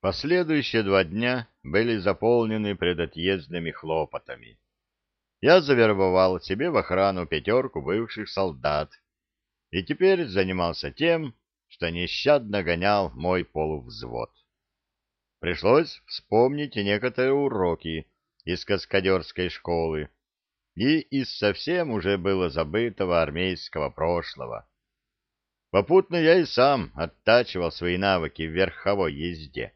Последующие два дня были заполнены предотъездными хлопотами. Я завербовал себе в охрану пятерку бывших солдат и теперь занимался тем, что нещадно гонял мой полувзвод. Пришлось вспомнить некоторые уроки из каскадерской школы и из совсем уже было забытого армейского прошлого. Попутно я и сам оттачивал свои навыки в верховой езде.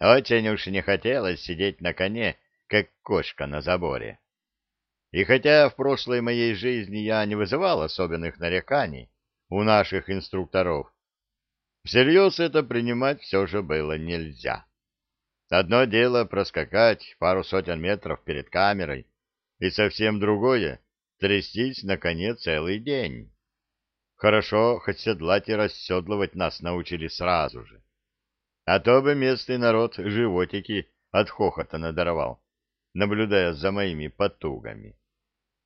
Очень уж не хотелось сидеть на коне, как кошка на заборе. И хотя в прошлой моей жизни я не вызывал особенных нареканий у наших инструкторов, всерьез это принимать все же было нельзя. Одно дело проскакать пару сотен метров перед камерой, и совсем другое — трястись на коне целый день. Хорошо, хоть седлать и расседлывать нас научили сразу же. А то бы местный народ животики от хохота надорвал, наблюдая за моими потугами.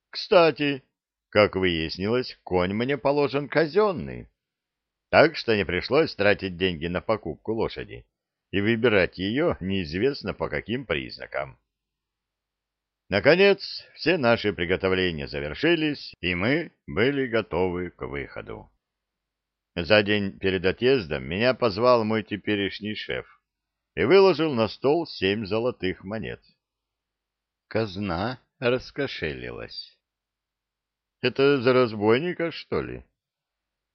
Кстати, как выяснилось, конь мне положен казенный, так что не пришлось тратить деньги на покупку лошади и выбирать ее неизвестно по каким признакам. Наконец, все наши приготовления завершились, и мы были готовы к выходу. За день перед отъездом меня позвал мой теперешний шеф и выложил на стол семь золотых монет. Казна раскошелилась. Это за разбойника, что ли?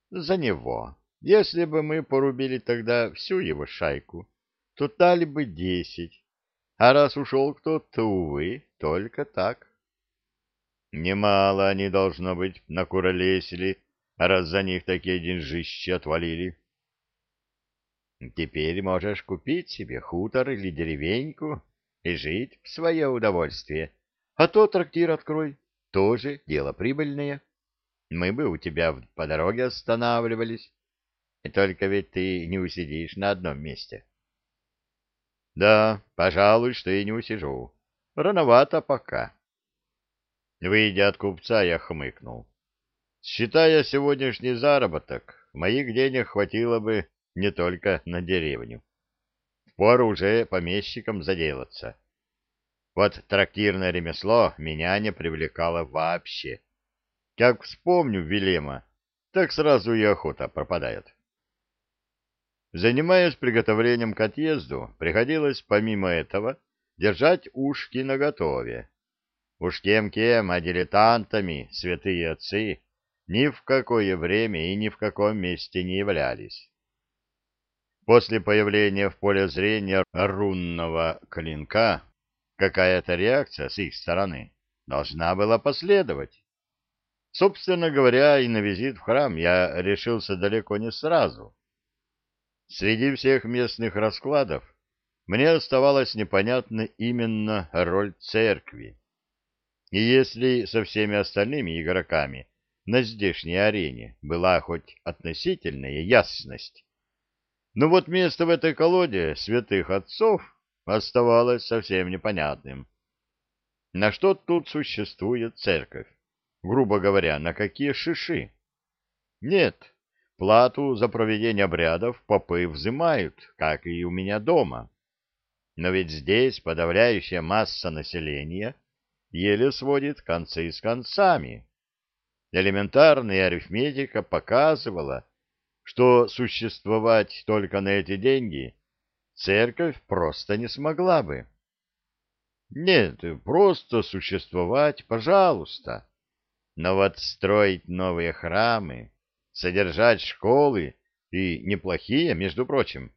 За него. Если бы мы порубили тогда всю его шайку, то дали бы десять, а раз ушел кто-то, увы, только так. Немало они, должно быть, накуролесили, раз за них такие деньжищи отвалили. Теперь можешь купить себе хутор или деревеньку и жить в свое удовольствие. А то трактир открой, тоже дело прибыльное. Мы бы у тебя по дороге останавливались. И только ведь ты не усидишь на одном месте. Да, пожалуй, что и не усижу. Рановато пока. Выйдя от купца, я хмыкнул. Считая сегодняшний заработок, моих денег хватило бы не только на деревню. Впору уже помещиком заделаться. Вот трактирное ремесло меня не привлекало вообще. Как вспомню Вилема, так сразу и охота пропадает. Занимаясь приготовлением к отъезду, приходилось помимо этого держать ушки наготове. Уж кем-кем, а дилетантами святые отцы ни в какое время и ни в каком месте не являлись. После появления в поле зрения рунного клинка какая-то реакция с их стороны должна была последовать. Собственно говоря, и на визит в храм я решился далеко не сразу. Среди всех местных раскладов мне оставалась непонятна именно роль церкви. И если со всеми остальными игроками на здешней арене была хоть относительная ясность, но вот место в этой колоде святых отцов оставалось совсем непонятным. На что тут существует церковь? Грубо говоря, на какие шиши? Нет, Плату за проведение обрядов попы взимают, как и у меня дома. Но ведь здесь подавляющая масса населения еле сводит концы с концами. Элементарная арифметика показывала, что существовать только на эти деньги церковь просто не смогла бы. Нет, просто существовать, пожалуйста. Но вот строить новые храмы содержать школы, и неплохие, между прочим.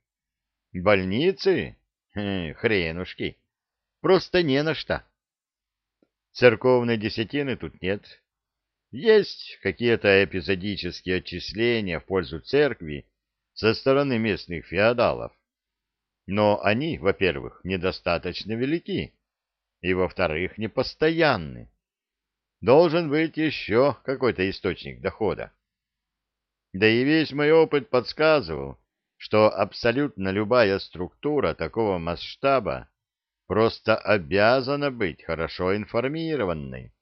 Больницы? Хренушки. Просто не на что. Церковной десятины тут нет. Есть какие-то эпизодические отчисления в пользу церкви со стороны местных феодалов. Но они, во-первых, недостаточно велики, и, во-вторых, непостоянны. Должен быть еще какой-то источник дохода. Да и весь мой опыт подсказывал, что абсолютно любая структура такого масштаба просто обязана быть хорошо информированной.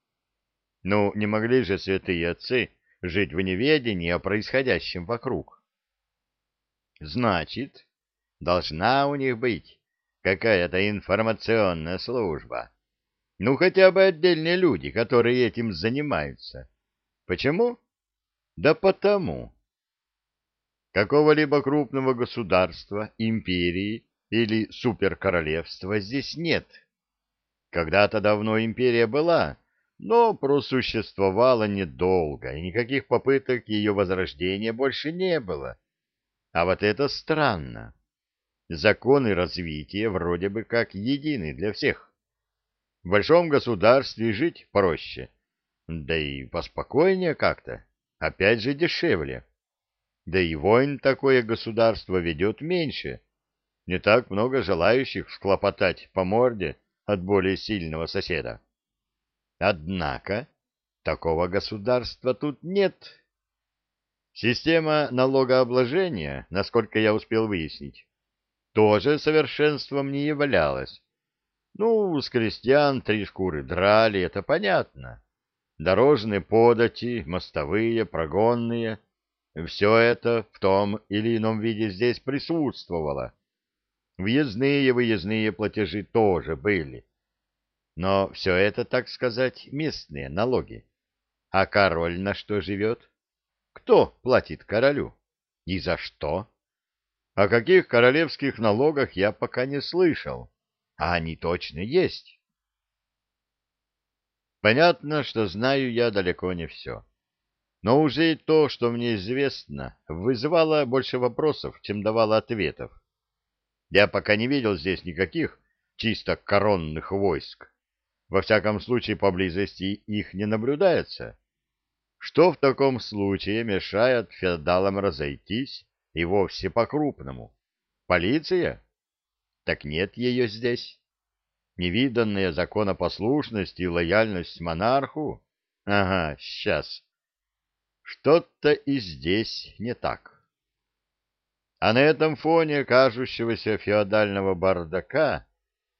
Ну, не могли же святые отцы жить в неведении о происходящем вокруг. Значит, должна у них быть какая-то информационная служба. Ну, хотя бы отдельные люди, которые этим занимаются. Почему? Да потому. Какого-либо крупного государства, империи или суперкоролевства здесь нет. Когда-то давно империя была, но просуществовала недолго, и никаких попыток ее возрождения больше не было. А вот это странно. Законы развития вроде бы как едины для всех. В большом государстве жить проще, да и поспокойнее как-то, опять же дешевле. Да и войн такое государство ведет меньше. Не так много желающих склопотать по морде от более сильного соседа. Однако такого государства тут нет. Система налогообложения, насколько я успел выяснить, тоже совершенством не являлась ну, с крестьян три шкуры драли, это понятно. Дорожные подати, мостовые, прогонные — все это в том или ином виде здесь присутствовало. Въездные и выездные платежи тоже были. Но все это, так сказать, местные налоги. А король на что живет? Кто платит королю? И за что? О каких королевских налогах я пока не слышал а они точно есть. Понятно, что знаю я далеко не все. Но уже и то, что мне известно, вызывало больше вопросов, чем давало ответов. Я пока не видел здесь никаких чисто коронных войск. Во всяком случае, поблизости их не наблюдается. Что в таком случае мешает феодалам разойтись и вовсе по-крупному? Полиция? Так нет ее здесь. Невиданная законопослушность и лояльность монарху? Ага, сейчас. Что-то и здесь не так. А на этом фоне кажущегося феодального бардака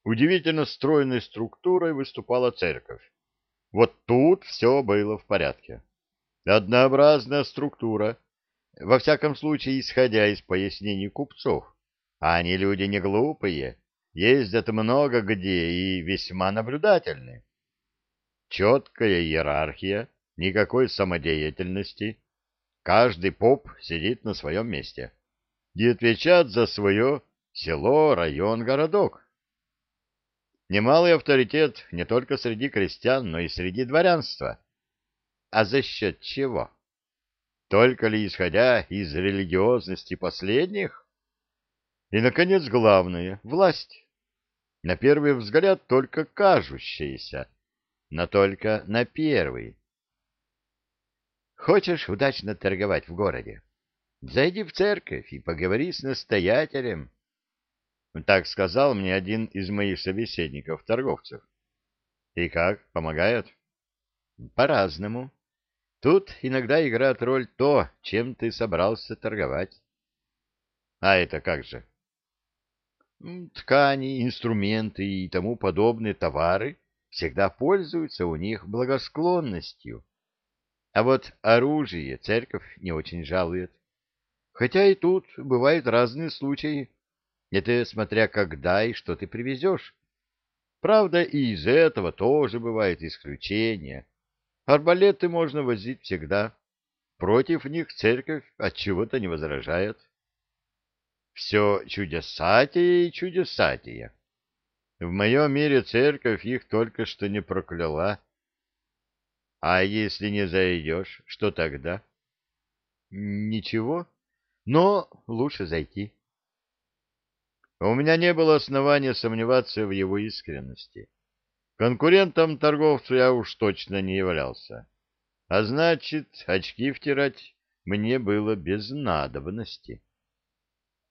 удивительно стройной структурой выступала церковь. Вот тут все было в порядке. Однообразная структура, во всяком случае, исходя из пояснений купцов. А они люди не глупые, ездят много где и весьма наблюдательны. Четкая иерархия, никакой самодеятельности. Каждый поп сидит на своем месте и отвечает за свое село, район, городок. Немалый авторитет не только среди крестьян, но и среди дворянства. А за счет чего? Только ли исходя из религиозности последних? И, наконец, главное — власть. На первый взгляд только кажущаяся, но только на первый. Хочешь удачно торговать в городе? Зайди в церковь и поговори с настоятелем. Так сказал мне один из моих собеседников-торговцев. И как, помогает? По-разному. Тут иногда играет роль то, чем ты собрался торговать. А это как же? ткани, инструменты и тому подобные товары всегда пользуются у них благосклонностью. А вот оружие церковь не очень жалует. Хотя и тут бывают разные случаи. Это смотря когда и что ты привезешь. Правда, и из этого тоже бывает исключение. Арбалеты можно возить всегда. Против них церковь от чего-то не возражает. Все чудесатие и чудесатие. В моем мире церковь их только что не прокляла. А если не зайдешь, что тогда? Ничего, но лучше зайти. У меня не было основания сомневаться в его искренности. Конкурентом торговцу я уж точно не являлся. А значит, очки втирать мне было без надобности.